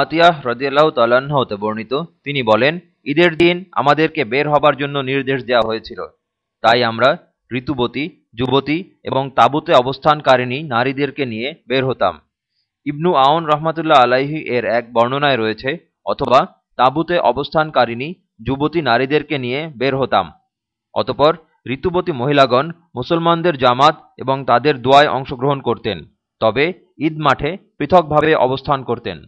আতিয়াহ রদিয়াল্লাহ তাল্লাহ্ন হতে বর্ণিত। তিনি বলেন, ঈদের দিন আমাদেরকে বের হবার জন্য নির্দেশ দেওয়া হয়েছিল। তাই আমরা ঋতুবতী, যুবতী এবং তাঁবুতে অবস্থানকারিণী নারীদেরকে নিয়ে বের হতাম। ইবনু আউন রহমাতুল্লাহ আলাইহি এর এক বর্ণনায় রয়েছে, অথবা তাঁবুতে অবস্থানকারিণী, যুবতী নারীদেরকে নিয়ে বের হতাম। অতপর ঋতুবতী মহিলাগণ মুসলমানদের জামাত এবং তাদের দোয়ায় অংশগ্রহণ করতেন। তবে ঈদ মাঠে পৃথকভাবে অবস্থান করতেন।